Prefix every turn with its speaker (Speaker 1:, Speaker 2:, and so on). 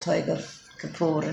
Speaker 1: Tiger Kapoor